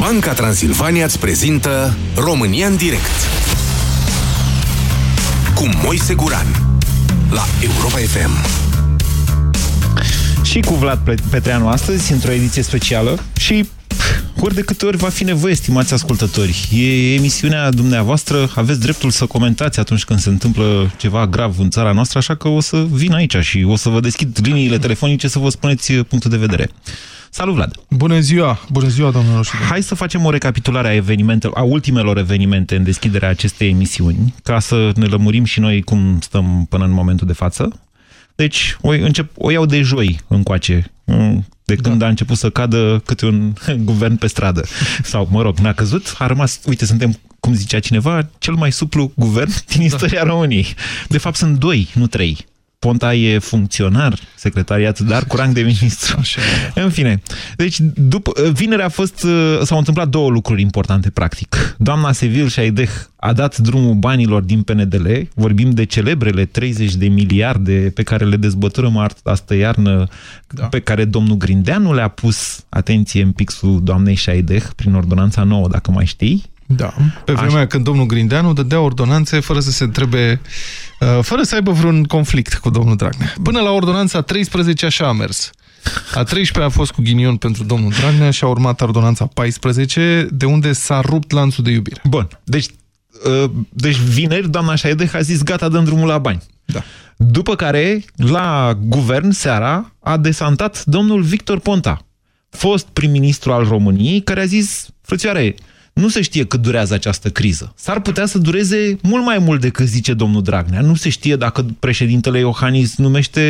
Banca Transilvania îți prezintă România în direct cu Moise Guran la Europa FM. Și cu Vlad Petreanu astăzi, într-o ediție specială și ori de câte ori va fi nevoie, stimați ascultători. E emisiunea dumneavoastră, aveți dreptul să comentați atunci când se întâmplă ceva grav în țara noastră, așa că o să vin aici și o să vă deschid liniile telefonice să vă spuneți punctul de vedere. Salut, Vlad! Bună ziua! Bună ziua, domnilor și Hai să facem o recapitulare a evenimentelor, a ultimelor evenimente în deschiderea acestei emisiuni, ca să ne lămurim și noi cum stăm până în momentul de față. Deci, o, încep, o iau de joi încoace, de când da. a început să cadă câte un guvern pe stradă. Sau, mă rog, n-a căzut, a rămas, uite, suntem, cum zicea cineva, cel mai suplu guvern din da. istoria da. României. De fapt, sunt doi, nu trei. Ponta e funcționar, secretariat, dar cu rang de ministru. Așa. În fine. Deci, după, vinerea a fost, uh, s-au întâmplat două lucruri importante, practic. Doamna Sevil Șaideh a dat drumul banilor din PNDL, vorbim de celebrele 30 de miliarde pe care le dezbăturăm astă iarnă, da. pe care domnul Grindeanu le-a pus, atenție, în pixul doamnei Șaideh, prin ordonanța nouă, dacă mai știi, da, pe vremea Așa. când domnul Grindeanu dădea ordonanțe fără să se întrebe, uh, fără să aibă vreun conflict cu domnul Dragnea. Până la ordonanța 13 așa a mers. A 13 a fost cu ghinion pentru domnul Dragnea și a urmat ordonanța 14, de unde s-a rupt lanțul de iubire. Bun, deci, uh, deci vineri doamna Șaideh a zis gata, dăm drumul la bani. Da. După care, la guvern, seara, a desantat domnul Victor Ponta, fost prim-ministru al României, care a zis, frățioare, nu se știe cât durează această criză. S-ar putea să dureze mult mai mult decât zice domnul Dragnea. Nu se știe dacă președintele Iohannis numește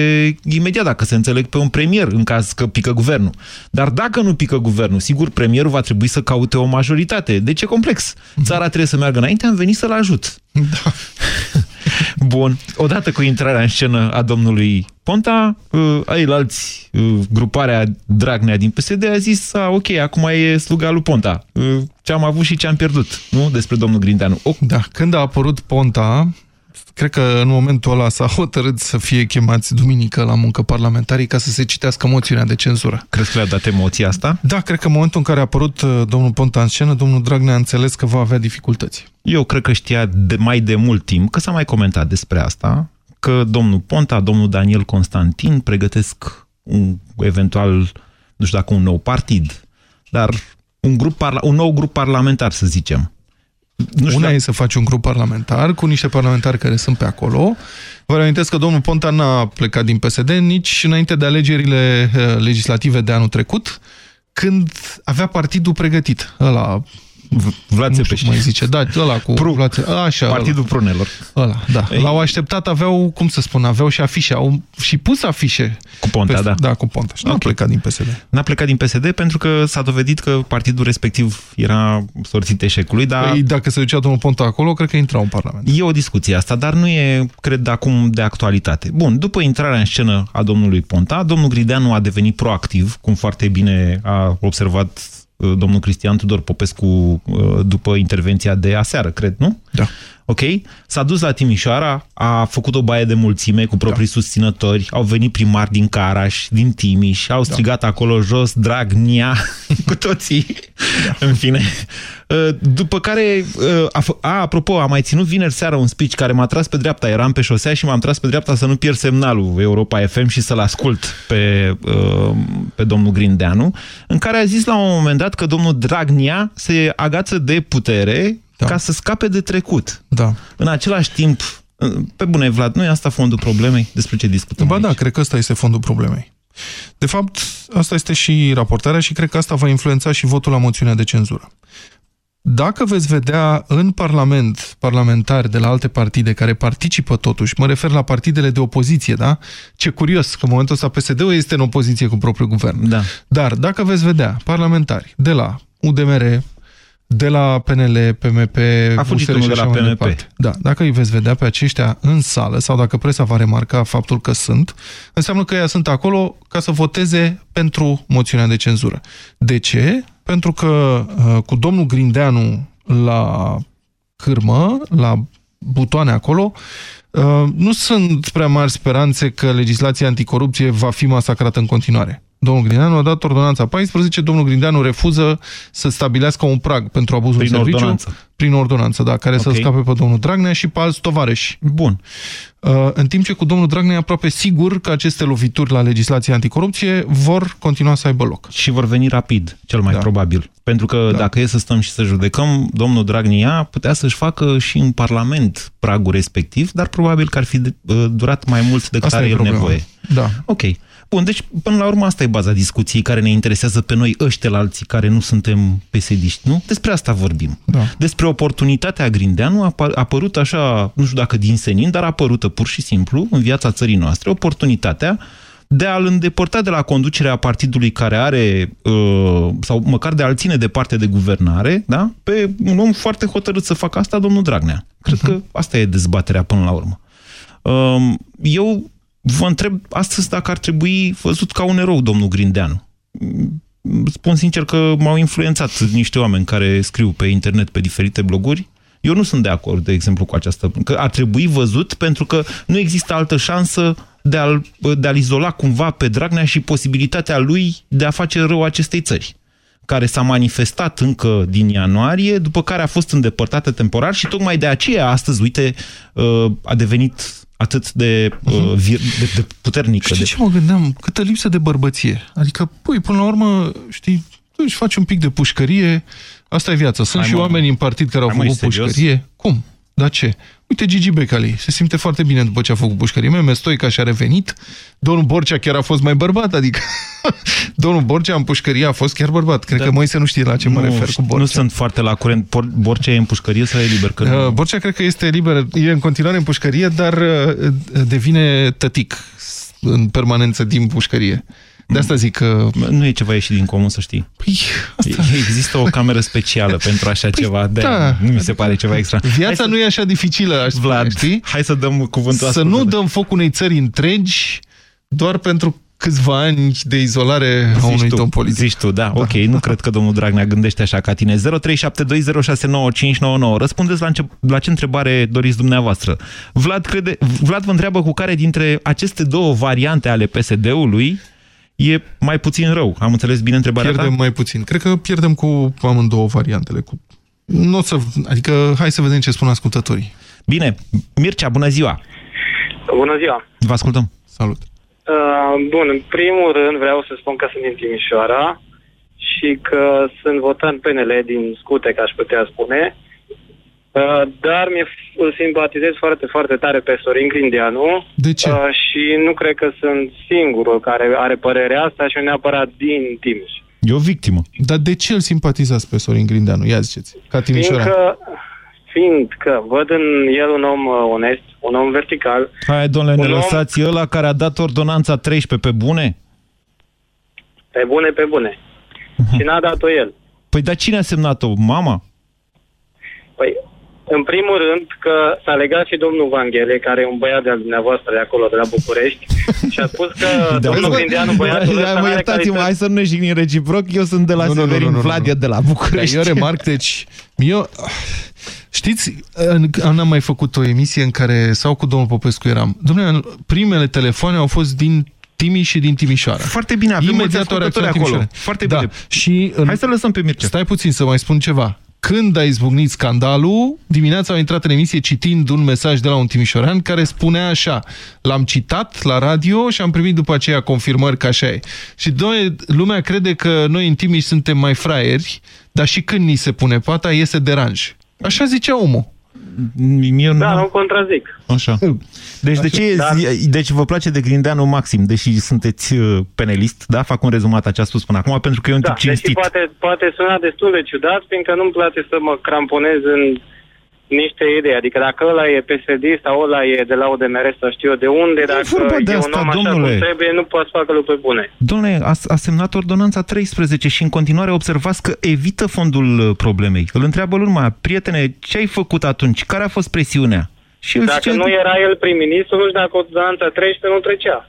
imediat, dacă se înțeleg pe un premier, în caz că pică guvernul. Dar dacă nu pică guvernul, sigur, premierul va trebui să caute o majoritate. De ce complex? Țara trebuie să meargă înainte, am venit să-l ajut. Da. Bun. Odată cu intrarea în scenă a domnului Ponta, uh, alți uh, gruparea Dragnea din PSD a zis, a, ok, acum e sluga lui Ponta. Uh, ce am avut și ce am pierdut, nu? Despre domnul Grindeanu. O... Da, când a apărut Ponta, Cred că în momentul ăla s-a hotărât să fie chemați duminică la muncă parlamentarii ca să se citească moțiunea de cenzură. Crezi că le-a dat emoția asta? Da, cred că în momentul în care a apărut uh, domnul Ponta în scenă, domnul Dragnea a înțeles că va avea dificultăți. Eu cred că știa de mai de mult timp, că s-a mai comentat despre asta, că domnul Ponta, domnul Daniel Constantin pregătesc un eventual, nu știu dacă un nou partid, dar un, grup un nou grup parlamentar, să zicem. Nu știu, Una da. e să faci un grup parlamentar cu niște parlamentari care sunt pe acolo. Vă reamintesc că domnul Ponta n-a plecat din PSD nici înainte de alegerile eh, legislative de anul trecut, când avea partidul pregătit. Ăla, Vlad Țepeș. mai zice, da, ăla cu Pru, Vlad Așa, Partidul ăla. Prunelor. Ăla, da. L-au așteptat, aveau, cum să spun, aveau și afișe, au și pus afișe. Cu Ponta, peste, da. Da, cu Ponta. Și okay. n-a plecat din PSD. N-a plecat din PSD pentru că s-a dovedit că partidul respectiv era sorțit eșecului, dar... Păi, dacă se ducea domnul Ponta acolo, cred că intra în Parlament. E o discuție asta, dar nu e, cred, acum de actualitate. Bun, după intrarea în scenă a domnului Ponta, domnul Grideanu a devenit proactiv, cum foarte bine a observat Uh, domnul Cristian Tudor Popescu uh, după intervenția de aseară, cred, nu? Da. Ok? S-a dus la Timișoara, a făcut o baie de mulțime cu proprii da. susținători, au venit primari din Caraș, din Timiș, au da. strigat da. acolo jos, Dragnia, cu toții. Da. În fine. Uh, după care, a, a, apropo, a mai ținut vineri seara un speech care m-a tras pe dreapta. Eram pe șosea și m-am tras pe dreapta să nu pierd semnalul Europa FM și să-l ascult pe, pe domnul Grindeanu, în care a zis la un moment dat că domnul Dragnia se agață de putere da. ca să scape de trecut. Da. În același timp, pe bune, Vlad, nu e asta fondul problemei? Despre ce discutăm Ba da, aici? da, cred că ăsta este fondul problemei. De fapt, asta este și raportarea și cred că asta va influența și votul la moțiunea de cenzură. Dacă veți vedea în Parlament parlamentari de la alte partide care participă totuși, mă refer la partidele de opoziție, da? Ce curios că în momentul ăsta PSD-ul este în opoziție cu propriul guvern. Da. Dar dacă veți vedea parlamentari de la UDMR, de la PNL, PMP, A fugit unul de la PMP. Da, dacă îi veți vedea pe aceștia în sală sau dacă presa va remarca faptul că sunt, înseamnă că ei sunt acolo ca să voteze pentru moțiunea de cenzură. De ce? Pentru că uh, cu domnul Grindeanu la cârmă, la butoane acolo, uh, nu sunt prea mari speranțe că legislația anticorupție va fi masacrată în continuare. Domnul Grindeanu a dat ordonanța 14, domnul Grindeanu refuză să stabilească un prag pentru abuzul Prin serviciu. ordonanță. Prin ordonanță, da, care Ok. să scape pe domnul Dragnea și pe alți tovarăși. Bun. Uh, În timp ce cu domnul Dragnea e aproape sigur că aceste lovituri la legislația anticorupție vor continua să aibă loc. Și vor veni rapid, cel mai Da. probabil. Pentru că Da. dacă e să stăm și să judecăm, domnul Dragnea putea să-și facă și în Parlament pragul respectiv, dar probabil că ar fi de- uh, durat mai mult decât Asta are e el problema. nevoie. Da. Ok. Bun, deci până la urmă asta e baza discuției care ne interesează pe noi ăștia la alții care nu suntem pesediști, nu? Despre asta vorbim. Da. Despre oportunitatea Grindeanu a a apărut așa, nu știu dacă din senin, dar a apărută pur și simplu în viața țării noastre, oportunitatea de a-l îndepărta de la conducerea partidului care are, uh, sau măcar de a-l ține departe de guvernare, da? pe un om foarte hotărât să facă asta, domnul Dragnea. Cred că asta e dezbaterea până la urmă. Um, Eu vă întreb astăzi dacă ar trebui văzut ca un erou domnul Grindeanu. Spun sincer că m-au influențat niște oameni care scriu pe internet pe diferite bloguri. Eu nu sunt de acord, de exemplu, cu această... că ar trebui văzut pentru că nu există altă șansă de a-l, de a izola cumva pe Dragnea și posibilitatea lui de a face rău acestei țări care s-a manifestat încă din ianuarie, după care a fost îndepărtată temporar și tocmai de aceea astăzi, uite, uh, a devenit atât de, uh, vir- de, de puternică. Știi De... ce mă gândeam? Câtă lipsă de bărbăție. Adică, pui, până la urmă, știi, tu își faci un pic de pușcărie, asta e viața. Sunt Hai, și mă. oameni în partid care au Hai, mă, făcut ești serios? pușcărie. Cum? Da ce? Uite, Gigi Becali se simte foarte bine după ce a făcut pușcărie. Meme Stoica și-a revenit. Domnul Borcea chiar a fost mai bărbat, adică domnul Borcea în pușcărie a fost chiar bărbat. Cred Da. că Moise nu știe la ce mă nu, refer cu știu, Borcea. nu sunt foarte la curent. Por- Borcea e în pușcărie sau e liber? Că Uh, nu... Borcea cred că este liber, e în continuare în pușcărie, dar uh, devine tătic în permanență din pușcărie. De asta zic că... nu e ceva ieșit din comun, să știi. Păi, asta... Există o cameră specială pentru așa ceva. De da. Nu mi se pare ceva extra. Viața nu e așa dificilă, aș spune, Vlad, știi? hai să dăm cuvântul Să nu ascultător. dăm foc unei țări întregi doar pentru câțiva ani de izolare a unui Zici tu, domn politic. Zici tu, da, ok, nu cred că domnul Dragnea gândește așa ca tine. 0372069599. Răspundeți la, încep, la ce întrebare doriți dumneavoastră. Vlad, crede, Vlad vă întreabă cu care dintre aceste două variante ale PSD-ului e mai puțin rău. Am înțeles bine întrebarea Pierdem ta? mai puțin. Cred că pierdem cu amândouă variantele. Cu... Nu o să... Adică, hai să vedem ce spun ascultătorii. Bine, Mircea, bună ziua! Bună ziua! Vă ascultăm. Salut! Uh, bun, în primul rând vreau să spun că sunt din Timișoara și că sunt votant PNL din Scute, ca aș putea spune. Uh, dar mi îl simpatizez foarte, foarte tare pe Sorin Grindeanu De ce? uh, și nu cred că sunt singurul care are părerea asta și neapărat din Timiș. E o victimă. Dar de ce îl simpatizați pe Sorin Grindeanu? Ia ziceți. Ca Timișoara. Fiindcă, fiindcă văd în el un om uh, onest, un om vertical, Hai, domnule, ne Un om- lăsați ăla care a dat ordonanța 13 pe bune? pe bune, pe bune. Și n-a dat-o el. Păi, dar cine a semnat-o? Mama? Păi, în primul rând că s-a legat și domnul Vanghele, care e un băiat de-al dumneavoastră de acolo, de la București, și a spus că domnul Grindeanu, băiatul Da, ăsta mă are iertați-mă, calități- hai să nu ne jignim reciproc. Eu sunt de la Nu, nu, nu, Severin, nu, nu, nu. Vlad e de la Dar București. eu remarc, deci, eu, știți, în- n-am mai făcut o emisie în care, sau cu domnul Popescu eram, domnule, primele telefoane au fost din Timiș și din Timișoara. Foarte bine, avem mulți Imediat au ascultători reacționat acolo. Timișoara. Foarte da. bine. Și în... Hai să lăsăm pe Mircea. Stai puțin să mai spun ceva. Când a izbucnit scandalul, dimineața au intrat în emisie citind un mesaj de la un timișorean care spunea așa, l-am citat la radio și am primit după aceea confirmări că așa e. Și doi, lumea crede că noi în Timiș suntem mai fraieri, dar și când ni se pune pata, iese deranj. Așa zicea omul. Eu Da, nu... nu contrazic. Așa. Deci, de ce, Da. deci vă place de Grindeanu maxim, deși sunteți uh, penelist, da? Fac un rezumat a ce a spus până acum, pentru că e un Da, tip deși cinstit. poate, poate suna destul de ciudat, fiindcă nu-mi place să mă cramponez în niște idei. Adică dacă ăla e PSD sau ăla e de la UDMR sau știu eu de unde, dacă vorba de e asta, un om așa domnule. cum trebuie, nu poate să facă lucruri bune. Domnule, a, a semnat ordonanța 13 și în continuare observați că evită fondul uh, problemei. Îl întreabă lumea, prietene, ce ai făcut atunci? Care a fost presiunea? Și el Dacă zice, nu era el prim-ministru, nu știu dacă ordonanța 13 nu trecea.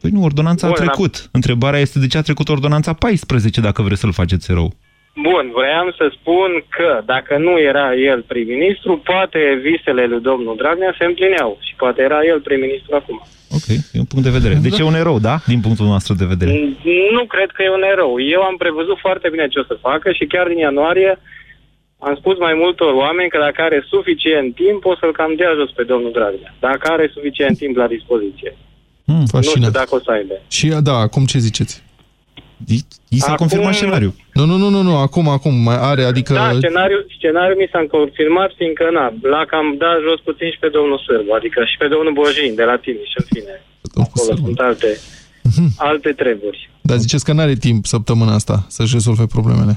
Păi nu, ordonanța Bun, a trecut. Întrebarea este de ce a trecut ordonanța 14 dacă vreți să-l faceți rău. Bun, vreau să spun că dacă nu era el prim-ministru, poate visele lui domnul Dragnea se împlineau și poate era el prim-ministru acum. Ok, e un punct de vedere. Deci da. e un erou, da? Din punctul nostru de vedere. Nu cred că e un erou. Eu am prevăzut foarte bine ce o să facă și chiar din ianuarie am spus mai multor oameni că dacă are suficient timp, o să-l cam dea jos pe domnul Dragnea. Dacă are suficient timp la dispoziție. Hmm, nu știu dacă o să aibă. Și da, acum ce ziceți? I s-a acum... confirmat scenariul. Nu, nu, nu, nu, nu, acum, acum, mai are, adică... Da, scenariul, scenariul mi s-a confirmat, fiindcă, na, l-a cam dat jos puțin și pe domnul Sârbu, adică și pe domnul Bojin, de la și în fine. Acolo Sârbu. sunt alte, mhm. alte treburi. Dar ziceți că nu are timp săptămâna asta să-și rezolve problemele.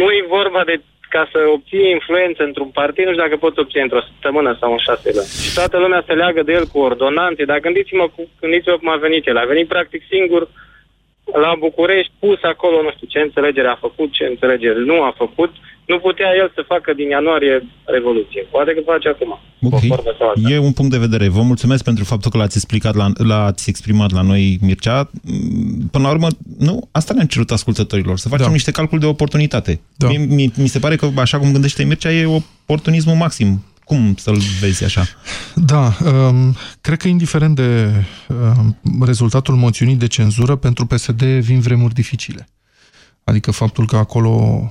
Nu e vorba de ca să obții influență într-un partid, nu știu dacă poți obține într-o săptămână sau în șase luni. Și toată lumea se leagă de el cu ordonanțe, dar gândiți-mă, gândiți-vă cum a venit el. A venit practic singur la București, pus acolo, nu știu ce înțelegere a făcut, ce înțelegere nu a făcut, nu putea el să facă din ianuarie revoluție. Poate că face acum. Okay. E un punct de vedere. Vă mulțumesc pentru faptul că l-ați explicat, l-ați exprimat la noi, Mircea. Până la urmă, nu, asta ne-am cerut ascultătorilor, să facem da. niște calculi de oportunitate. Da. Mi, mi, mi se pare că, așa cum gândește Mircea, e oportunismul maxim. Cum să-l vezi așa? Da, um, cred că indiferent de um, rezultatul moțiunii de cenzură, pentru PSD vin vremuri dificile. Adică faptul că acolo...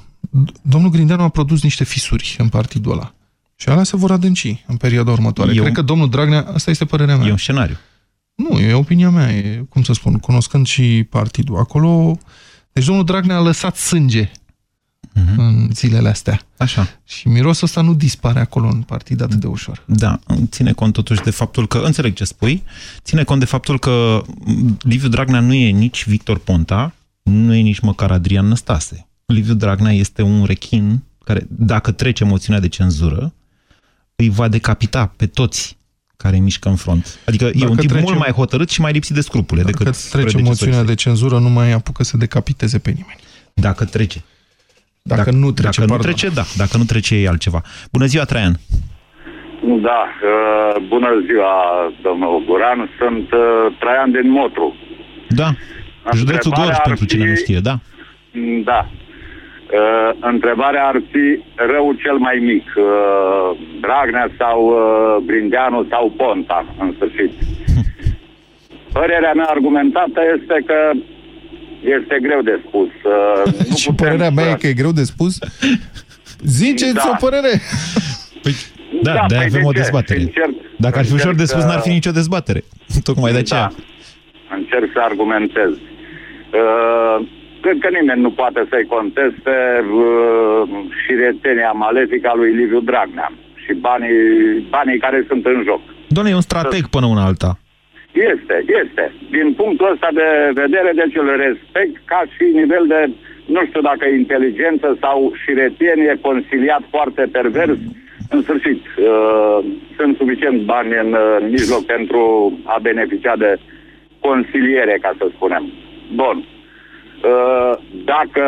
Domnul Grindeanu a produs niște fisuri în partidul ăla. Și alea se vor adânci în perioada următoare. Eu... Cred că domnul Dragnea, asta este părerea mea. E un scenariu. Nu, e opinia mea, e, cum să spun, cunoscând și partidul. Acolo... Deci domnul Dragnea a lăsat sânge uh-huh. în zilele astea. Așa. Și mirosul ăsta nu dispare acolo în partid atât de ușor. Da, ține cont totuși de faptul că, înțeleg ce spui, ține cont de faptul că Liviu Dragnea nu e nici Victor Ponta, nu e nici măcar Adrian Năstase. Liviu Dragnea este un rechin care, dacă trece moțiunea de cenzură, îi va decapita pe toți care mișcă în front. Adică dacă e un tip trece, mult mai hotărât și mai lipsit de scrupule dacă decât trece moțiunea de cenzură, nu mai apucă să decapiteze pe nimeni. Dacă trece. Dacă, dacă nu trece, Dacă nu trece, da. Dacă nu trece, e altceva. Bună ziua, Traian! Da, uh, bună ziua, domnul Guran. Sunt uh, Traian din Motru. Da, județul Gorj, pentru cine fi, nu știe, da? Da. Uh, întrebarea ar fi rău cel mai mic. Uh, Dragnea sau uh, Brindeanu sau Ponta, în sfârșit. Părerea mea argumentată este că este greu de spus. Uh, nu Și părerea mea să... e că e greu de spus? Ziceți da. o părere! Păi, da, da de păi avem de o dezbatere. Încerc, Dacă ar fi ușor de spus, n-ar fi nicio dezbatere. Tocmai de aceea. Da. Încerc să argumentez. Uh, cred că nimeni nu poate să-i conteste uh, și retenia malefică a lui Liviu Dragnea și banii, banii care sunt în joc. Doamne, e un strateg până una alta. Este, este. Din punctul ăsta de vedere, deci îl respect ca și nivel de, nu știu dacă inteligență sau șiretenie consiliat foarte pervers. În sfârșit, uh, sunt suficient bani în, în mijloc pentru a beneficia de consiliere, ca să spunem. Bun. Uh, dacă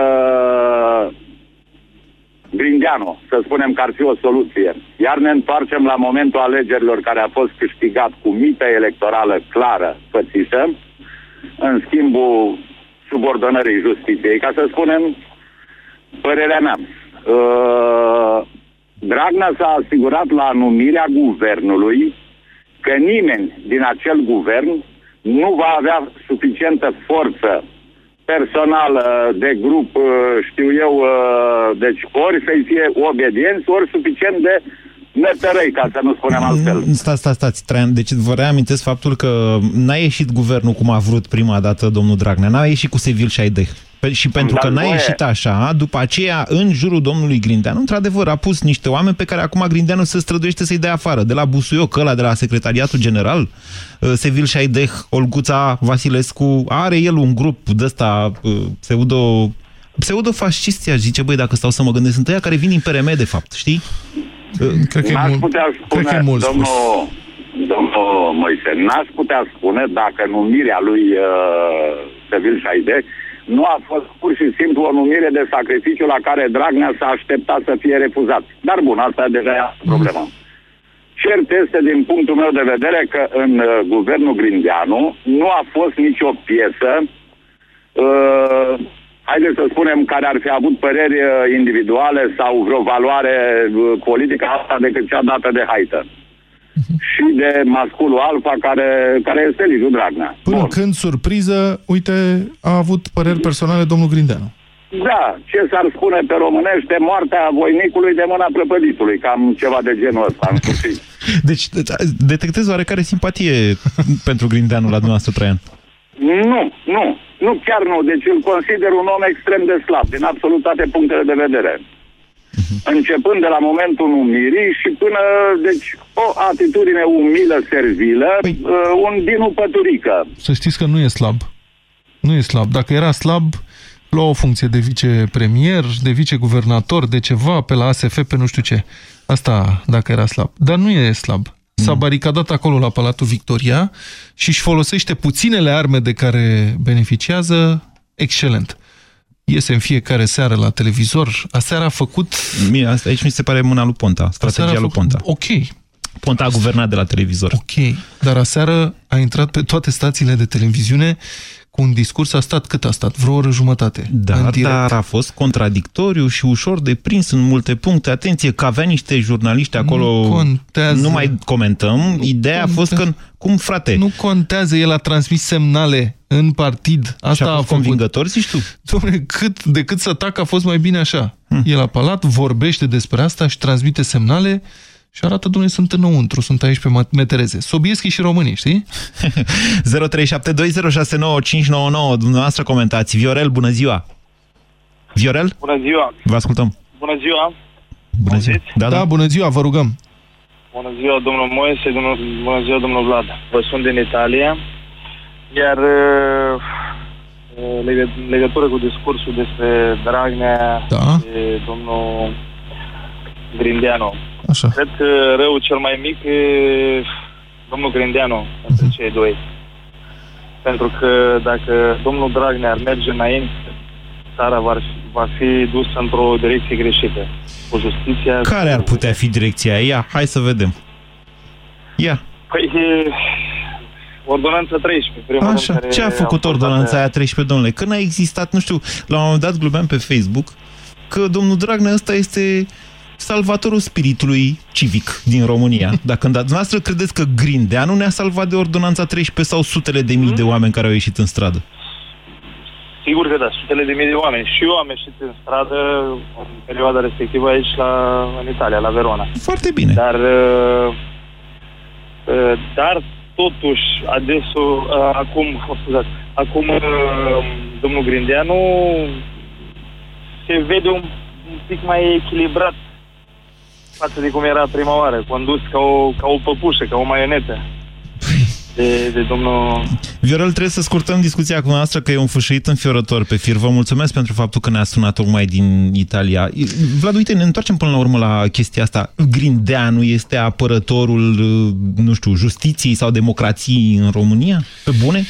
Grindeanu, să spunem că ar fi o soluție. Iar ne întoarcem la momentul alegerilor care a fost câștigat cu mită electorală clară, pățită, în schimbul subordonării justiției, ca să spunem părerea mea. Uh, Dragnea s-a asigurat la numirea guvernului că nimeni din acel guvern nu va avea suficientă forță personal, de grup, uh, știu eu, uh, deci ori să-i fie obedienți, ori suficient de netărăi, ca să nu spunem altfel. Mm, stați, stați, stați, Traian, deci vă reamintesc faptul că n-a ieșit guvernul cum a vrut prima dată domnul Dragnea, n-a ieșit cu Sevil și Aideh. Pe, și pentru Dar că n-a ieșit așa, după aceea, în jurul domnului Grindeanu, într-adevăr, a pus niște oameni pe care acum Grindeanu se străduiește să-i dea afară. De la Busuioc, ăla de la Secretariatul General, uh, Sevil Șaideh, Olguța Vasilescu, are el un grup de ăsta uh, pseudo pseudo-fascisti, aș zice, băi, dacă stau să mă gândesc, sunt ăia care vin din PRM, de fapt, știi? Uh, cred că, e mult, putea spune, cred că e mult domnul, spus. domnul Moise, n-ați putea spune dacă numirea lui uh, Sevil Șaideh nu a fost pur și simplu o numire de sacrificiu la care Dragnea s-a așteptat să fie refuzat. Dar bun, asta deja e problema. Cert este, din punctul meu de vedere, că în uh, guvernul Grindeanu nu a fost nicio piesă, uh, haideți să spunem, care ar fi avut păreri uh, individuale sau vreo valoare uh, politică asta decât cea dată de Haită. Și de masculul alfa care, care este Liviu Dragnea. Până Bun. când, surpriză, uite, a avut păreri personale domnul Grindeanu. Da, ce s-ar spune pe românește, moartea voinicului de mâna prăpăditului, cam ceva de genul ăsta, în sfârșit. Deci detectez oarecare simpatie pentru Grindeanu la dumneavoastră, Traian. Nu, nu, nu, chiar nu. Deci îl consider un om extrem de slab, din absolut toate punctele de vedere. Începând de la momentul numirii și până, deci, o atitudine umilă, servilă, Păi- uh, un dinu păturică. Să știți că nu e slab. Nu e slab. Dacă era slab, lua o funcție de vicepremier, de viceguvernator, de ceva, pe la ASF, pe nu știu ce. Asta dacă era slab. Dar nu e slab. S-a baricadat acolo la Palatul Victoria și își folosește puținele arme de care beneficiază excelent. Iese în fiecare seară la televizor. Aseară a făcut... Mie, asta, aici mi se pare mâna lui Ponta, aseară strategia a lui făcut Ponta. ok, Ponta a guvernat de la televizor. ok. Dar aseară a intrat pe toate stațiile de televiziune cu un discurs, a stat cât a stat? Vreo oră jumătate. în Dar, direct. dar a fost contradictoriu și ușor de prins în multe puncte. Atenție, că avea niște jurnaliști acolo... Nu contează. Nu mai comentăm. Ideea a fost că... Cum, frate? Nu contează, el a transmis semnale în partid. Asta și a a, fost făcut. convingător, zici tu? Dom'le, cât, decât să atac a fost mai bine așa. Hm. El la palat, vorbește despre asta și transmite semnale și arată, domnule, sunt înăuntru, sunt aici pe metereze. Sobieschi și românii, știi? 0372069599 Dumneavoastră comentați. Viorel, bună ziua! Viorel? Bună ziua! Vă ascultăm. Bună ziua! Bună ziua. Auziți? Da, Da, da. bună ziua, vă rugăm. Bună ziua, domnul Moise, domnul, bună ziua, domnul Vlad. Vă sunt din Italia, iar uh, uh, legă, legătură cu discursul despre Dragnea Da. și domnul Grindeanu. Așa. Cred că rău cel mai mic e domnul Grindeanu între cei doi. Pentru că dacă domnul Dragnea ar merge înainte, țara va fi, va fi dusă într-o direcție greșită. Cu justiția... Care ar cu- putea fi direcția Ia, hai să vedem. Ia, Păi, e, ordonanța 13. Primul rând, așa. care Ce a am făcut fost ordonanța dată- aia 13, domnule? Când a existat, nu știu, la un moment dat glumeam pe Facebook că domnul Dragnea ăsta este salvatorul spiritului civic din România. Dacă îndată dumneavoastră credeți că Grindeanu ne-a salvat de ordonanța 13 sau sutele de mii de oameni care au ieșit în stradă? Sigur că da, sutele de mii de oameni. Și eu am ieșit în stradă în perioada respectivă aici la, în Italia, la Verona. Foarte bine. Dar, uh, uh, dar totuși, adesul, uh, acum, o scuzați, acum uh, domnul Grindeanu se vede un, un pic mai echilibrat față de cum era prima oară, condus ca o, ca o păpușă, ca o maionetă de, de domnul... Viorel, trebuie să scurtăm discuția cu noastră că e un fâșit înfiorător pe fir. Vă mulțumesc pentru faptul că ne-a sunat tocmai din Italia. Vlad, uite, ne întoarcem până la urmă la chestia asta. Grindeanu este apărătorul, nu știu, justiției sau democrației în România? Pe bune?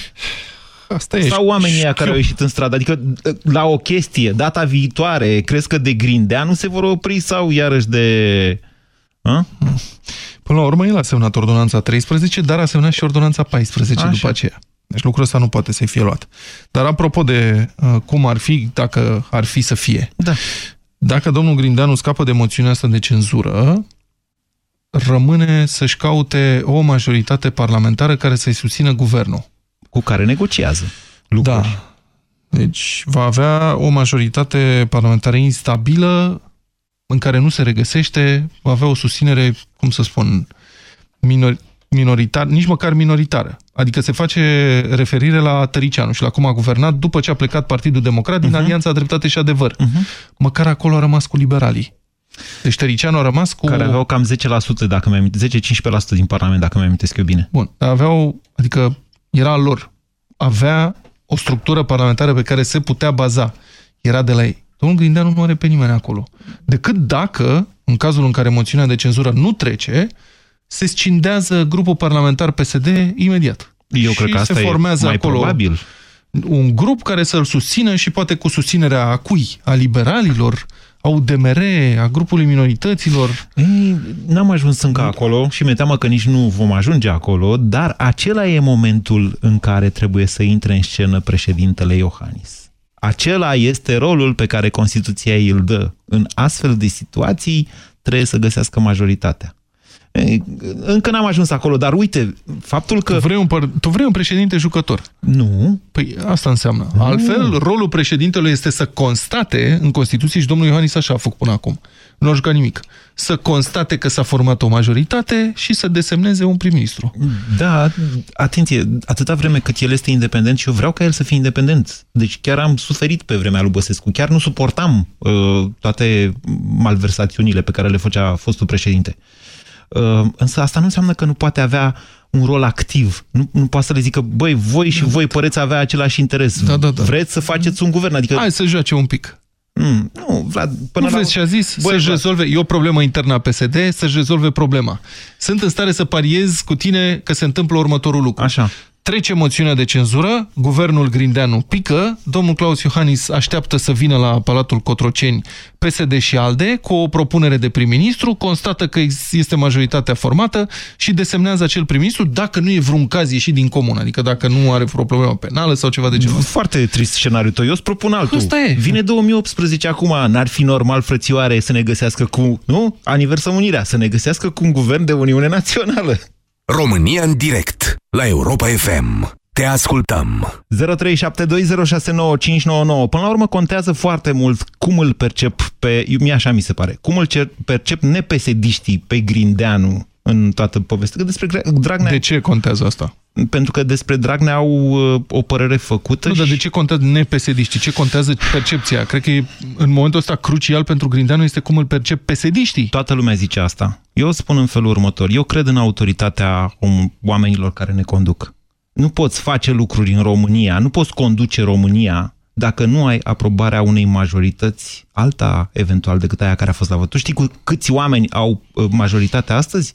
Asta e. Sau oamenii ăia Știu. care au ieșit în stradă? Adică, la o chestie, data viitoare, crezi că de Grindeanu se vor opri sau iarăși de... A? Până la urmă, el a semnat ordonanța 13, dar a semnat și ordonanța 14 Așa. după aceea. Deci lucrul ăsta nu poate să fie luat. Dar apropo de uh, cum ar fi, dacă ar fi să fie, Da. dacă domnul Grindeanu scapă de moțiunea asta de cenzură, rămâne să-și caute o majoritate parlamentară care să-i susțină guvernul. Cu care negociază lucruri. Da. Deci va avea o majoritate parlamentară instabilă în care nu se regăsește, va avea o susținere, cum să spun, minor, minoritar, nici măcar minoritară. Adică se face referire la Tăricianu și la cum a guvernat după ce a plecat Partidul Democrat din Mhm. Alianța Dreptate și Adevăr. Uh-huh. Măcar acolo a rămas cu liberalii. Deci Tăricianu a rămas cu... Care aveau cam 10%, dacă mi 10-15% din Parlament, dacă mi-am eu bine. Bun, dar aveau, adică era al lor. Avea o structură parlamentară pe care se putea baza. Era de la ei. Domnul Grindeanu nu are pe nimeni acolo. Decât dacă, în cazul în care moțiunea de cenzură nu trece, se scindează grupul parlamentar PSD imediat. Eu Și cred că asta se formează e mai acolo probabil. un grup care să-l susțină și poate cu susținerea a cui? A liberalilor, a UDMR, a grupului minorităților. Ei, N-am ajuns încă acolo și mi-e teamă că nici nu vom ajunge acolo, dar acela e momentul în care trebuie să intre în scenă președintele Iohannis. Acela este rolul pe care Constituția îl dă. În astfel de situații trebuie să găsească majoritatea. Încă n-am ajuns acolo, dar uite, faptul că... Tu vrei un, tu vrei un președinte jucător. Nu. Păi asta înseamnă. Nu. Altfel, rolul președintelui este să constate în Constituție și domnul Iohannis așa a făcut până acum. Nu a jucat nimic. Să constate că s-a format o majoritate și să desemneze un prim-ministru. Da, atenție, atâta vreme cât el este independent și eu vreau ca el să fie independent. Deci chiar am suferit pe vremea lui Băsescu. Chiar nu suportam uh, toate malversațiunile pe care le făcea fostul președinte. Uh, însă asta nu înseamnă că nu poate avea un rol activ. Nu, nu poate să le zică, băi, voi și voi păreți avea același interes. Da, da, da. Vreți să faceți un guvern? Adică... Hai să joace un pic. Mm, nu, Vlad, până nu la... vezi ce a zis? Să-și rezolve, e o problemă internă a PSD, să-și rezolve problema. Sunt în stare să pariez cu tine că se întâmplă următorul lucru. Așa. Trece moțiunea de cenzură, guvernul Grindeanu pică, domnul Claus Iohannis așteaptă să vină la Palatul Cotroceni PSD și ALDE cu o propunere de prim-ministru, constată că este majoritatea formată și desemnează acel prim-ministru dacă nu e vreun caz ieșit din comun, adică dacă nu are vreo problemă penală sau ceva de genul Foarte trist scenariu tău. Eu îți propun altul. Asta e. Vine 2018 acum, n-ar fi normal, frățioare, să ne găsească cu, nu? Aniversăm unirea, să ne găsească cu un guvern de Uniune Națională. România în direct la Europa FM. Te ascultăm. 0372069599. Până la urmă contează foarte mult cum îl percep pe... Mie așa mi se pare. Cum îl percep nepesediștii pe Grindeanu în toată povestea. Despre Dragnea... De ce contează asta? Pentru că despre Dragnea au uh, o părere făcută. Nu, și... dar de ce contează nepesediștii? Ce contează percepția? Cred că e, în momentul ăsta crucial pentru Grindeanu este cum îl percep pesediștii. Toată lumea zice asta. Eu spun în felul următor. Eu cred în autoritatea oamenilor care ne conduc. Nu poți face lucruri în România, nu poți conduce România dacă nu ai aprobarea unei majorități, alta eventual decât aia care a fost la vot. Tu știi cu câți oameni au uh, majoritatea astăzi?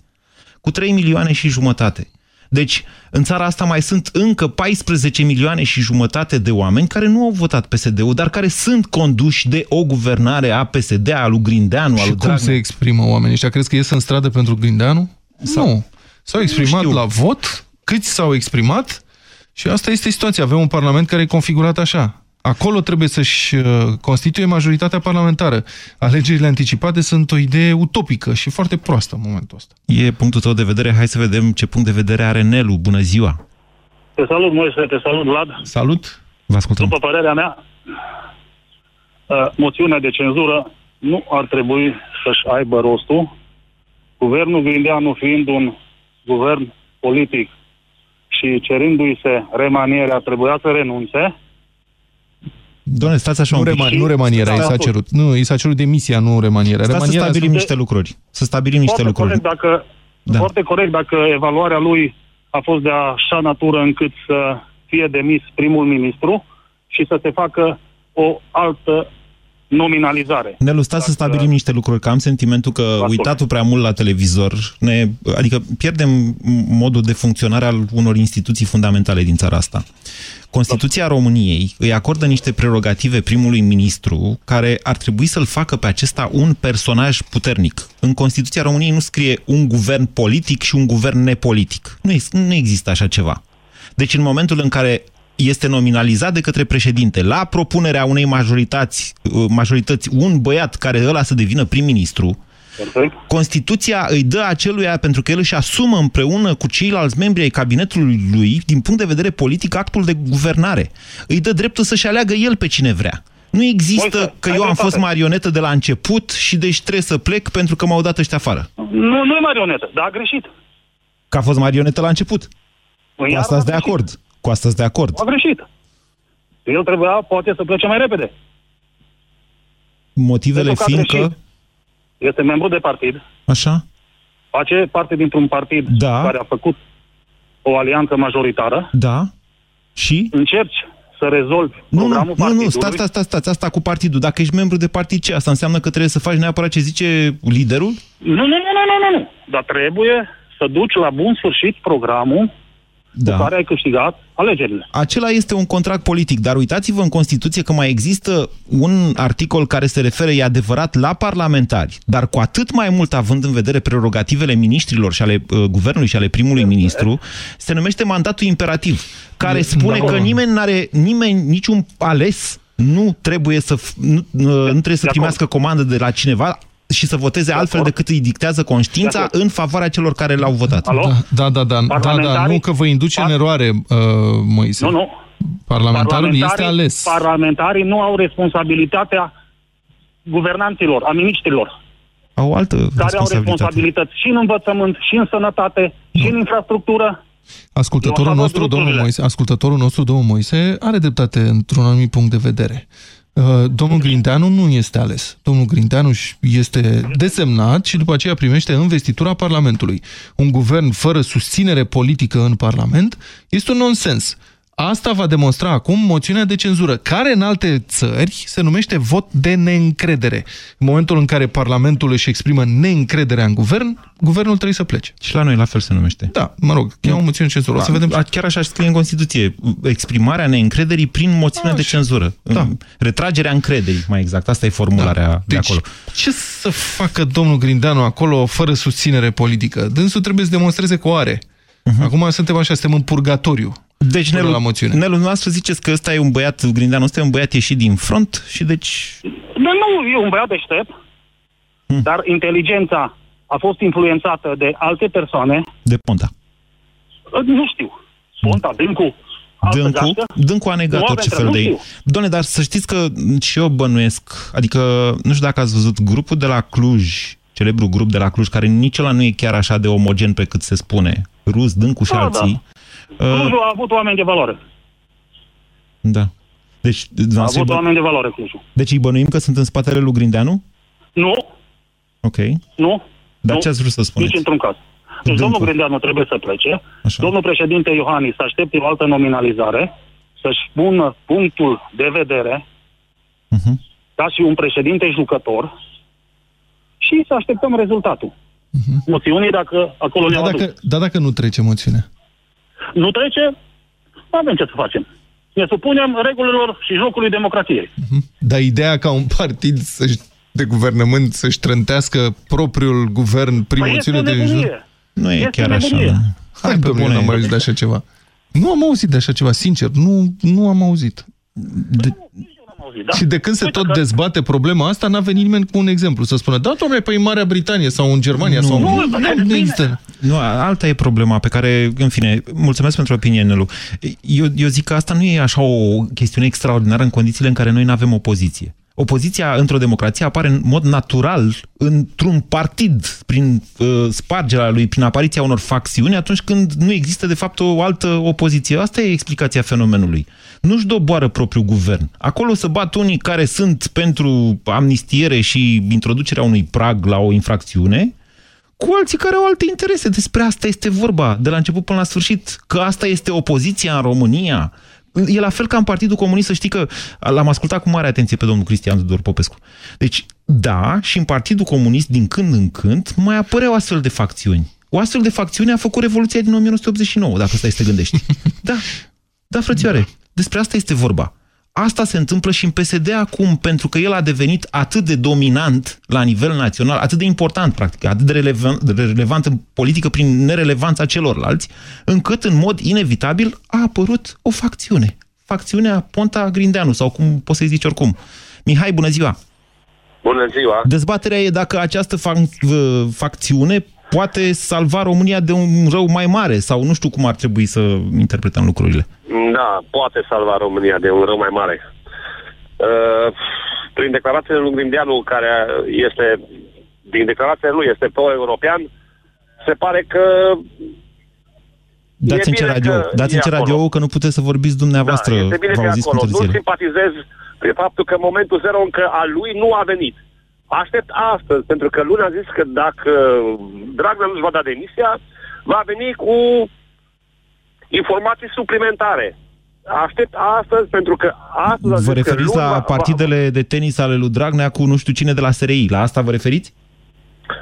Cu 3 milioane și jumătate. Deci, în țara asta mai sunt încă 14 milioane și jumătate de oameni care nu au votat PSD-ul, dar care sunt conduși de o guvernare a PSD, a lui Grindeanu, a lui Și cum se exprimă oamenii ăștia? Crezi că ies în stradă pentru Grindeanu? Sau, nu. S-au exprimat la vot, câți s-au exprimat și asta este situația. Avem un parlament care e configurat așa. Acolo trebuie să-și uh, constituie majoritatea parlamentară. Alegerile anticipate sunt o idee utopică și foarte proastă în momentul ăsta. E punctul tău de vedere. Hai să vedem ce punct de vedere are Nelu. Bună ziua! Te salut, Moise, te salut, Vlad. Salut! Vă ascultăm. După părerea mea, uh, moțiunea de cenzură nu ar trebui să-și aibă rostul. Guvernul Grindeanu fiind un guvern politic și cerindu-i se remanierea, trebuia să renunțe, Doamne, stați așa nu un pic. Rema, nu remanierea, i s-a cerut. Nu, i s-a cerut demisia, nu remanierea. Stați remanierea să stabilim sunt... niște lucruri. Să stabilim niște foarte lucruri. Corect dacă, da. Foarte corect dacă evaluarea lui a fost de așa natură încât să fie demis primul ministru și să se facă o altă nominalizare. Ne lăsați să stabilim niște lucruri, că am sentimentul că uitatul prea mult la televizor, ne, adică pierdem modul de funcționare al unor instituții fundamentale din țara asta. Constituția României îi acordă niște prerogative primului ministru care ar trebui să-l facă pe acesta un personaj puternic. În Constituția României nu scrie un guvern politic și un guvern nepolitic. Nu, nu există așa ceva. Deci în momentul în care este nominalizat de către președinte la propunerea unei majorități, uh, majorități un băiat care ăla să devină prim-ministru, Constituția îi dă aceluia, pentru că el își asumă împreună cu ceilalți membri ai cabinetului lui, din punct de vedere politic, actul de guvernare. Îi dă dreptul să-și aleagă el pe cine vrea. Nu există Moise, că eu am fost marionetă de la început și deci trebuie să plec pentru că m-au dat ăștia afară. Nu, nu e marionetă, dar a greșit. Că a fost marionetă la început. Păi cu asta de acord. Cu asta de acord. A greșit. El trebuia, poate, să plece mai repede. Motivele fiind că... Este membru de partid. Așa. Face parte dintr-un partid da. care a făcut o alianță majoritară. Da. Și? Încerci să rezolvi nu, programul nu, nu, nu, stați, stați, stați, stați, asta cu partidul. Dacă ești membru de partid, ce? Asta înseamnă că trebuie să faci neapărat ce zice liderul? Nu, nu, nu, nu, nu, nu. Dar trebuie să duci la bun sfârșit programul da. cu care ai câștigat alegerile. Acela este un contract politic, dar uitați-vă în Constituție că mai există un articol care se referă, e adevărat, la parlamentari, dar cu atât mai mult având în vedere prerogativele ministrilor și ale uh, guvernului și ale primului ministru, se numește mandatul imperativ, care spune da, că nimeni nu are nimeni, niciun ales nu trebuie să, nu, nu trebuie să primească comandă de la cineva și să voteze altfel decât îi dictează conștiința în favoarea celor care l-au votat. Alo? Da, da, da, da, da, da, nu că vă induce în eroare, uh, Moise. Nu, nu. Parlamentarul este ales. Parlamentarii nu au responsabilitatea guvernanților, a miniștrilor. Au o altă care au responsabilități și în învățământ, și în sănătate, nu. și în infrastructură. Ascultătorul nostru, domnul Moise, ascultătorul nostru, domnul Moise, are dreptate într-un anumit punct de vedere. Uh, domnul Grindeanu nu este ales. Domnul Grindeanu este desemnat și după aceea primește investitura Parlamentului. Un guvern fără susținere politică în Parlament este un nonsens. Asta va demonstra acum moțiunea de cenzură, care în alte țări se numește vot de neîncredere. În momentul în care Parlamentul își exprimă neîncrederea în guvern, guvernul trebuie să plece. Și la noi la fel se numește. Da, mă rog, e o moțiune de cenzură. Da, o să vedem. Chiar așa scrie în Constituție. Exprimarea neîncrederii prin moțiune de cenzură. Da. Retragerea încrederii, mai exact. Asta e formularea da. de deci, acolo. ce să facă domnul Grindeanu acolo fără susținere politică? Dânsul trebuie să demonstreze că o are. Uh mhm. -huh. Acum suntem așa, suntem în purgatoriu. Deci, Nelu, la moțiune. Nelu, noastră ziceți că ăsta e un băiat, Grindeanu, ăsta e un băiat ieșit din front și deci... Da, nu, e un băiat deștept, hmm. dar inteligența a fost influențată de alte persoane. De Ponta. Ă, nu știu. Ponta, Dâncu, Dâncu, Dâncu a negat orice fel de... Doamne, dar să știți că și eu bănuiesc, adică nu știu dacă ați văzut grupul de la Cluj, celebru grup de la Cluj, care nici ăla nu e chiar așa de omogen pe cât se spune, Rus, Dâncu și da, alții, da. Clujul a avut oameni de valoare. Da. Deci, a avut bă... oameni de valoare Clujul. Deci îi bănuim că sunt în spatele lui Grindeanu? Nu. Ok. Nu. Dar nu. ce ați vrut să spuneți? Nici într-un caz. Deci domnul Grindeanu trebuie să plece. Așa. Domnul președinte Iohannis să aștepte o altă nominalizare, să-și pună punctul de vedere uh-huh. ca și un președinte jucător și să așteptăm rezultatul. Uh-huh. Moțiunii dacă acolo da, dacă, da, dacă nu trece moțiunea nu trece, nu avem ce să facem. Ne supunem regulilor și jocului democrației. Mhm. Dar ideea ca un partid să de guvernământ să-și trântească propriul guvern prin păi moțiune de jur? Nu e chiar așa. Da. Hai, pe bune, nu am auzit de așa ceva. Nu am auzit de așa ceva, sincer. Nu, nu am auzit. De... Da. Și de când se Uite tot că... dezbate problema asta, n-a venit nimeni cu un exemplu să spună, da, domnule, pe în Marea Britanie sau în Germania nu, sau... Nu, nu, nu, nu există. Nu, alta e problema pe care, în fine, mulțumesc pentru opinie, Nelu. Eu, eu zic că asta nu e așa o chestiune extraordinară în condițiile în care noi nu avem opoziție. Opoziția într-o democrație apare în mod natural într-un partid, prin uh, spargerea lui, prin apariția unor facțiuni, atunci când nu există, de fapt, o altă opoziție. Asta e explicația fenomenului. Nu-și doboară propriul guvern. Acolo să bat unii care sunt pentru amnistiere și introducerea unui prag la o infracțiune, cu alții care au alte interese. Despre asta este vorba, de la început până la sfârșit, că asta este opoziția în România, E la fel ca în Partidul Comunist, să știi că l-am ascultat cu mare atenție pe domnul Cristian Tudor Popescu. Deci, da, și în Partidul Comunist, din când în când, mai apăreau astfel de facțiuni. O astfel de facțiune a făcut Revoluția din 1989, dacă stai să te gândești. Da, da, frățioare, despre asta este vorba. Asta se întâmplă și în PSD acum, pentru că el a devenit atât de dominant la nivel național, atât de important, practic, atât de relevant, de relevant în politică prin nerelevanța celorlalți, încât, în mod inevitabil, a apărut o facțiune. Facțiunea Ponta Grindeanu, sau cum poți să-i zici oricum. Mihai, bună ziua! Bună ziua! Dezbaterea e dacă această fac facțiune poate salva România de un rău mai mare sau nu știu cum ar trebui să interpretăm lucrurile. Da, poate salva România de un rău mai mare. Uh, prin declarația lui Grindeanu, care este, din declarația lui, este pro-european, se pare că Dați în ce radio, dați în ce radio că nu puteți să vorbiți dumneavoastră. Da, este bine că acolo. Nu simpatizez pe faptul că momentul zero încă a lui nu a venit. Aștept astăzi, pentru că luna a zis că dacă Dragnea nu-și va da demisia, va veni cu informații suplimentare. Aștept astăzi, pentru că astăzi... Vă referiți la partidele de tenis ale lui Dragnea cu nu știu cine de la SRI? La asta vă referiți?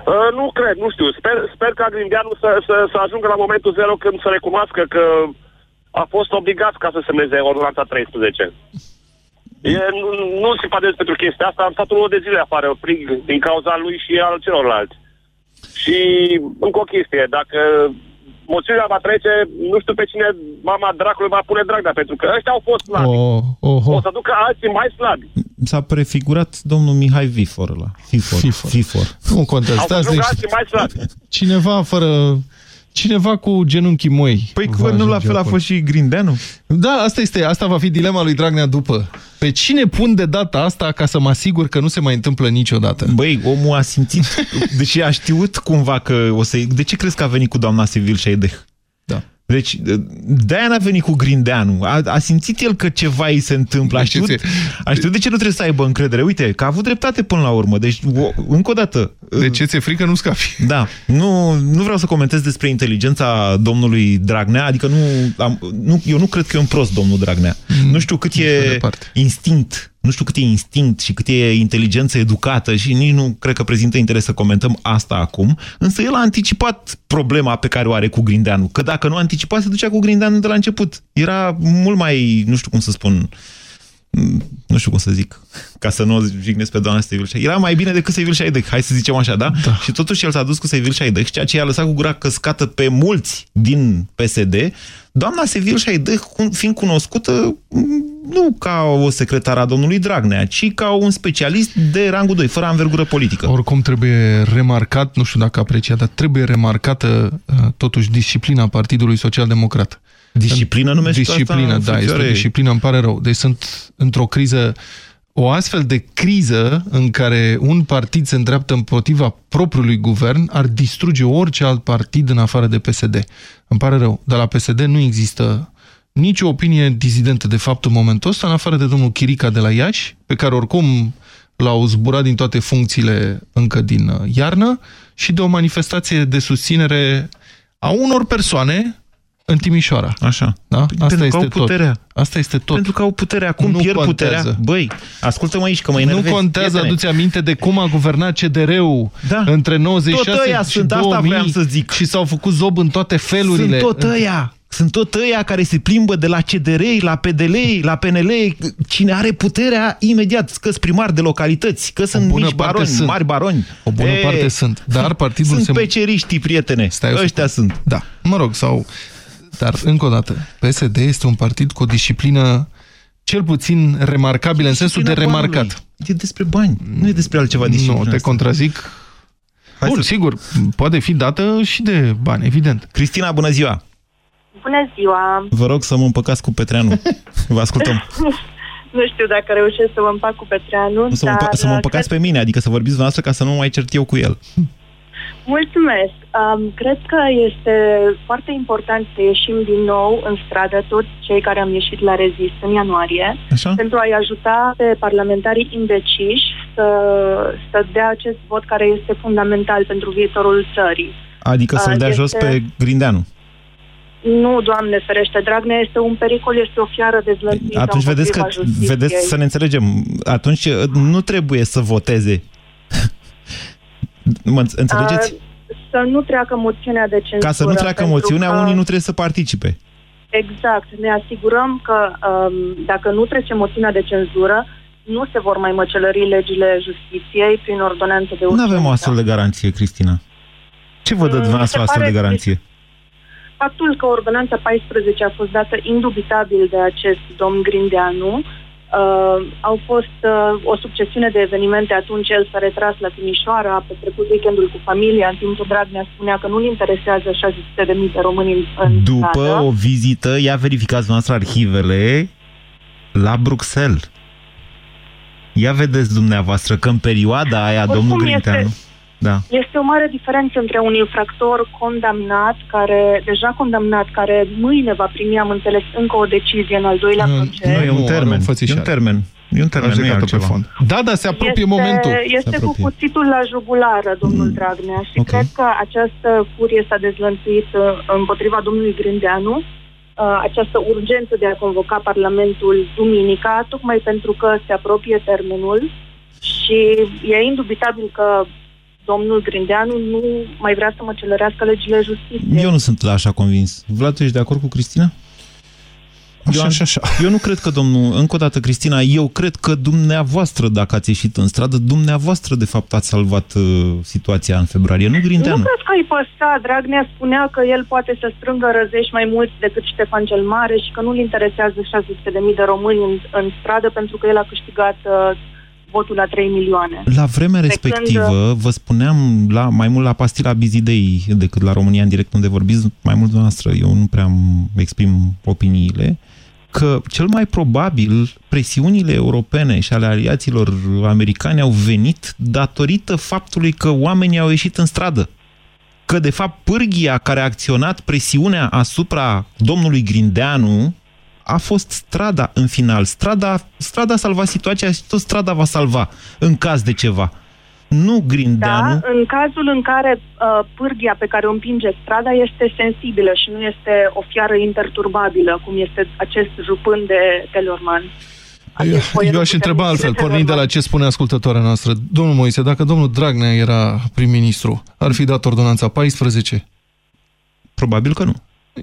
Uh, nu cred, nu știu. Sper, sper ca Grindeanu să, să, să ajungă la momentul zero când să recunoască că a fost obligat ca să semneze ordonanța 13. E, nu, nu simpatez pentru chestia asta. Am stat o de zile afară, prig, din cauza lui și al celorlalți. Și încă o chestie, dacă moțiunea va trece, nu știu pe cine mama dracului va pune Dragnea, pentru că ăștia au fost slabi. Oh, oh, O să ducă alții mai slabi. S-a prefigurat domnul Mihai Vifor ăla. Fifor. Fifor. Fifor. Nu contează. Au Stați să ducă liniștiți. alții mai slabi. Cineva fără... Cineva cu genunchii moi. Păi va că nu la ajunge fel a acolo. fost și Grindeanu? Da, asta este, asta va fi dilema lui Dragnea după. Pe cine pun de data asta ca să mă asigur că nu se mai întâmplă niciodată? Băi, omul a simțit, deși a știut cumva că o să... De ce crezi că a venit cu doamna Sevil Șaideh? Da. Deci, de-aia n-a venit cu Grindeanu. A, a simțit el că ceva îi se întâmplă. A Deci știut, ți- a știut de ce nu trebuie să aibă încredere. Uite, că a avut dreptate până la urmă. Deci, o, încă o dată... De ce ți-e frică, nu scapi. Da, nu, nu vreau să comentez despre inteligența domnului Dragnea, adică nu, am, nu, eu nu cred că e un prost domnul Dragnea. nu știu cât nici pe e departe. instinct, nu știu cât e instinct și cât e inteligență educată și nici nu cred că prezintă interes să comentăm asta acum, însă el a anticipat problema pe care o are cu Grindeanu, că dacă nu anticipa, se ducea cu Grindeanu de la început. Era mult mai, nu știu cum să spun, nu știu cum să zic, ca să nu o jignesc pe doamna Sevil Șaidec. Era mai bine decât Sevil Șaidec, hai să zicem așa, da? Da. Și totuși el s-a dus cu Sevil Șaidec, ceea ce i-a lăsat cu gura căscată pe mulți din PSD. Doamna Sevil Șaidec, cum- fiind cunoscută m, nu ca o secretară a domnului Dragnea, ci ca un specialist de rangul 2, fără anvergură politică. Oricum trebuie remarcat, nu știu dacă apreciat, dar trebuie remarcată uh, totuși disciplina Partidului Social Democrat. Disciplină numește Disciplină, asta, da, este o Fecioare? disciplină, îmi pare rău. Deci sunt într-o criză, o astfel de criză în care un partid se îndreaptă împotriva propriului guvern ar distruge orice alt partid în afară de PSD. Îmi pare rău, dar la PSD nu există nicio opinie dizidentă de fapt în momentul ăsta, în afară de domnul Chirica de la Iași, pe care oricum l-au zburat din toate funcțiile încă din uh, iarnă, și de o manifestație de susținere a unor persoane în Timișoara. Așa. Da? Păi, Asta pentru că este au tot. puterea. Asta este tot. Pentru că au puterea. Acum Nu pierd contează. puterea. Băi, ascultă-mă aici că mă nu enervezi. contează, Prietene. aduți aminte de cum a guvernat CDR-ul Da. între 96 Tot ăia și sunt, asta 2000 vreau să zic. și s-au făcut zob în toate felurile. Sunt tot ăia. Sunt tot ăia care se plimbă de la CDR, la PDL, la PNL. Cine are puterea, imediat, că primar de localități, că sunt bună mici parte baroni, sunt. mari baroni. O bună E, parte sunt. Dar partidul Sunt se... peceriștii, prietene. Stai o Ăștia secundă. sunt. Da, mă rog, sau... Dar, încă o dată, PSD este un partid cu o disciplină cel puțin remarcabilă, în sensul de Disciplina remarcat. banului. E despre bani, nu e despre altceva Nu, disciplina te asta. contrazic. Hai Bun, să- sigur, poate fi dată și de bani, evident. Cristina, bună ziua! Bună ziua! Vă rog să mă împăcați cu Petreanu. Vă ascultăm. Nu știu dacă reușesc să vă împac cu Petreanu, Să mă, dar... împa- să mă împăcați pe mine, adică să vorbiți dumneavoastră ca să nu mă mai cert eu cu el. Mulțumesc! Um, cred că este foarte important să ieșim din nou în stradă toți cei care am ieșit la rezist în ianuarie Așa? pentru a-i ajuta pe parlamentarii indeciși să, să dea acest vot care este fundamental pentru viitorul țării. Adică să-l A, dea este- jos pe Grindeanu. Nu, Doamne ferește, Dragnea este un pericol, este o fiară dezlănțită Atunci vedeți că, împotriva justiției. vedeți să ne înțelegem, atunci uh, nu trebuie să voteze. Mă înț- înțelegeți? A, să nu treacă moțiunea de cenzură. Ca să nu treacă pentru moțiunea, că- unii nu trebuie să participe. Exact. Ne asigurăm că um, dacă nu trece moțiunea de cenzură, nu se vor mai măcelări legile justiției prin ordonanță de Nu urgență. avem o astfel de garanție, Cristina. Ce vă dă Mm, dumneavoastră se o astfel de pare- garanție? Faptul că ordonanța 14 a fost dată indubitabil de acest domn Grindeanu, uh, au fost uh, o succesiune de evenimente. Atunci el s-a retras la Timișoara, a petrecut weekendul cu familia, în timp ce Dragnea spunea că nu-l interesează 600 de mii de români în, în După stradă. o vizită, ia verificați noastră arhivele la Bruxelles. Ia vedeți dumneavoastră că în perioada aia, Oricum domnul este- Grinteanu... Da. Este o mare diferență între un infractor condamnat, care deja condamnat, care mâine va primi, am înțeles, încă o decizie în al doilea Nu, proces. Nu, e un Nu, are termen. un E fățișar. un termen. E un termen, nu e Judecată pe altceva. fond. Da, dar se apropie este, momentul. Este Se cu apropie. cuțitul la jugulară, domnul Dragnea, și Ok. cred că această furie s-a dezlănțuit uh, împotriva domnului Grindeanu, uh, această urgență de a convoca Parlamentul duminica, tocmai pentru că se apropie termenul și e indubitabil că domnul Grindeanu nu mai vrea să măcelărească legile justiției. Eu nu sunt la așa convins. Vlad, tu ești de acord cu Cristina? Așa, eu, așa, așa. eu nu cred că, domnul, încă o dată, Cristina, eu cred că dumneavoastră, dacă ați ieșit în stradă, dumneavoastră, de fapt, ați salvat uh, situația în februarie, nu Grindeanu. Nu cred că îi păsa. Dragnea spunea că el poate să strângă răzești mai mulți decât Ștefan cel Mare și că nu-l interesează 600.000 de români în, în stradă pentru că el a câștigat uh, votul la 3 milioane. La vremea respectivă, când... vă spuneam la, mai mult la pastila Bizidei decât la România în direct, unde vorbiți mai mult noastră, eu nu prea exprim opiniile, că cel mai probabil presiunile europene și ale aliaților americani au venit datorită faptului că oamenii au ieșit în stradă. Că, de fapt, pârghia care a acționat presiunea asupra domnului Grindeanu a fost strada în final. Strada, strada a salvat situația și tot strada va salva în caz de ceva. Nu Grindeanu. Da, în cazul în care uh, pârghia pe care o împinge strada este sensibilă și nu este o fiară interturbabilă, cum este acest jupân de Telorman. Eu, eu aș întreba altfel, pornind de la ce spune ascultătoarea noastră. Domnul Moise, dacă domnul Dragnea era prim-ministru, ar fi dat ordonanța 14? Probabil că nu.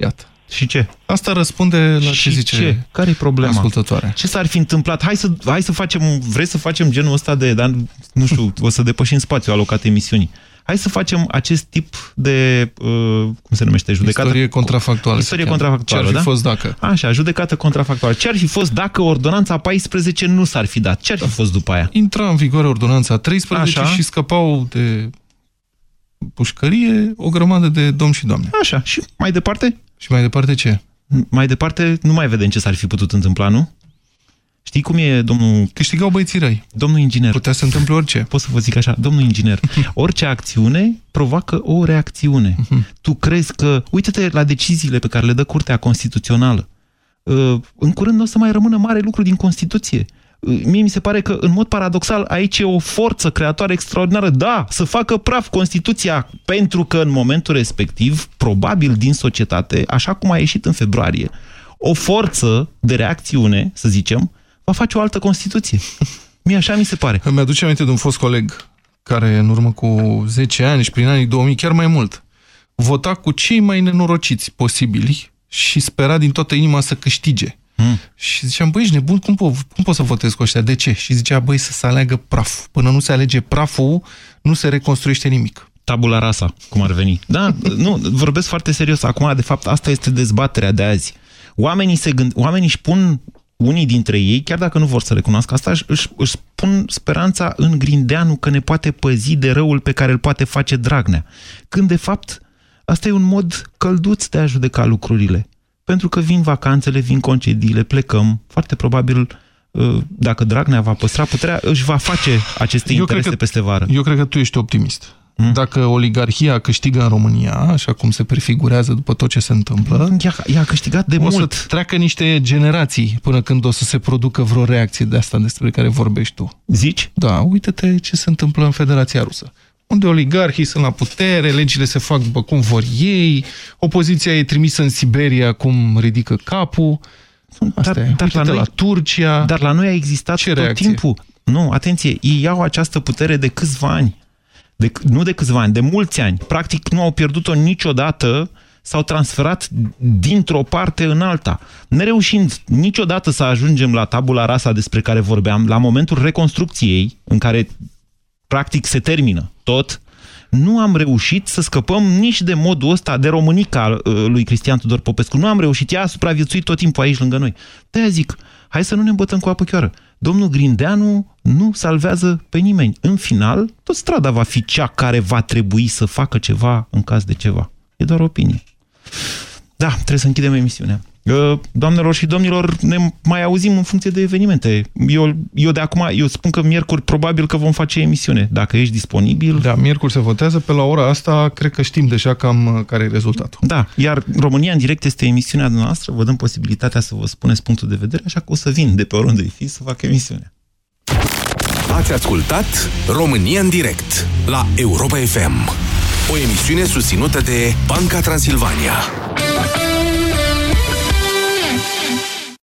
Iată. Și ce? Asta răspunde la și ce zice ce? Care e problema? Ascultătoare. Ce s-ar fi întâmplat? Hai să, hai să facem, vreți să facem genul ăsta de, dar nu știu, o să depășim spațiul alocat emisiunii. Hai să facem acest tip de, uh, cum se numește, judecată? Istorie contrafactuală. Istorie contrafactuală, Ce ar fi da? fost dacă? Așa, judecată contrafactuală. Ce ar fi fost dacă ordonanța 14 nu s-ar fi dat? Ce ar fi da. fost după aia? Intra în vigoare ordonanța 13 Așa. și scăpau de pușcărie o grămadă de domni și doamne. Așa, și mai departe? Și mai departe ce? Mai departe nu mai vedem ce s-ar fi putut întâmpla, nu? Știi cum e, domnul... Câștigau băieții răi. Domnul inginer. Putea să întâmple orice. Pot să vă zic așa, domnul inginer, orice acțiune provoacă o reacțiune. Mhm. tu crezi că... Uite-te la deciziile pe care le dă Curtea Constituțională. Uh, în curând nu o să mai rămână mare lucru din Constituție. Mie mi se pare că, în mod paradoxal, aici e o forță creatoare extraordinară. Da, să facă praf Constituția, pentru că în momentul respectiv, probabil din societate, așa cum a ieșit în februarie, o forță de reacțiune, să zicem, va face o altă Constituție. Mie așa mi se pare. Îmi aduce aminte de un fost coleg care în urmă cu 10 ani și prin anii 2000, chiar mai mult, vota cu cei mai nenorociți posibili și spera din toată inima să câștige. Mm. Și ziceam, băi, ești nebun, cum, po cum pot să votez cu ăștia? De ce? Și zicea, băi, să se aleagă praf. Până nu se alege praful, nu se reconstruiește nimic. Tabula rasa, cum ar veni. Da, nu, vorbesc foarte serios. Acum, de fapt, asta este dezbaterea de azi. Oamenii, se gând... Oamenii își pun unii dintre ei, chiar dacă nu vor să recunoască asta, își, își pun speranța în Grindeanu că ne poate păzi de răul pe care îl poate face Dragnea. Când, de fapt, asta e un mod călduț de a judeca lucrurile pentru că vin vacanțele, vin concediile, plecăm. Foarte probabil, uh, dacă Dragnea va păstra puterea, își va face aceste eu interese că, peste vară. Eu cred că tu ești optimist. Hmm? Dacă oligarhia câștigă în România, așa cum se prefigurează după tot ce se întâmplă... Ea, ea a câștigat de o mult. să treacă niște generații până când o să se producă vreo reacție de asta despre care vorbești tu. Zici? Da, uite-te ce se întâmplă în Federația Rusă unde oligarhii sunt la putere, legile se fac după cum vor ei, opoziția e trimisă în Siberia cum ridică capul. Asta dar, e. dar la, noi, la Turcia. Dar la noi a existat Ce tot reacție? timpul. Nu, atenție, ei iau această putere de câțiva ani. De, nu de câțiva ani, de mulți ani. Practic nu au pierdut-o niciodată, s-au transferat dintr-o parte în alta. Nereușind niciodată să ajungem la tabula rasa despre care vorbeam, la momentul reconstrucției, în care practic se termină tot, nu am reușit să scăpăm nici de modul ăsta de românica uh, lui Cristian Tudor Popescu. Nu am reușit, ea a supraviețuit tot timpul aici lângă noi. de zic, hai să nu ne îmbătăm cu apă chioară. Domnul Grindeanu nu salvează pe nimeni. În final, tot strada va fi cea care va trebui să facă ceva în caz de ceva. E doar opinie. Da, trebuie să închidem emisiunea. Doamnelor și domnilor, ne mai auzim în funcție de evenimente. Eu, eu de acum, eu spun că miercuri probabil că vom face emisiune, dacă ești disponibil. Da, miercuri se votează, pe la ora asta cred că știm deja cam uh, care e rezultatul. Da, iar România în direct este emisiunea noastră, vă dăm posibilitatea să vă spuneți punctul de vedere, așa că o să vin de pe oriunde fi să fac emisiunea. Ați ascultat România în direct la Europa FM, o emisiune susținută de Banca Transilvania.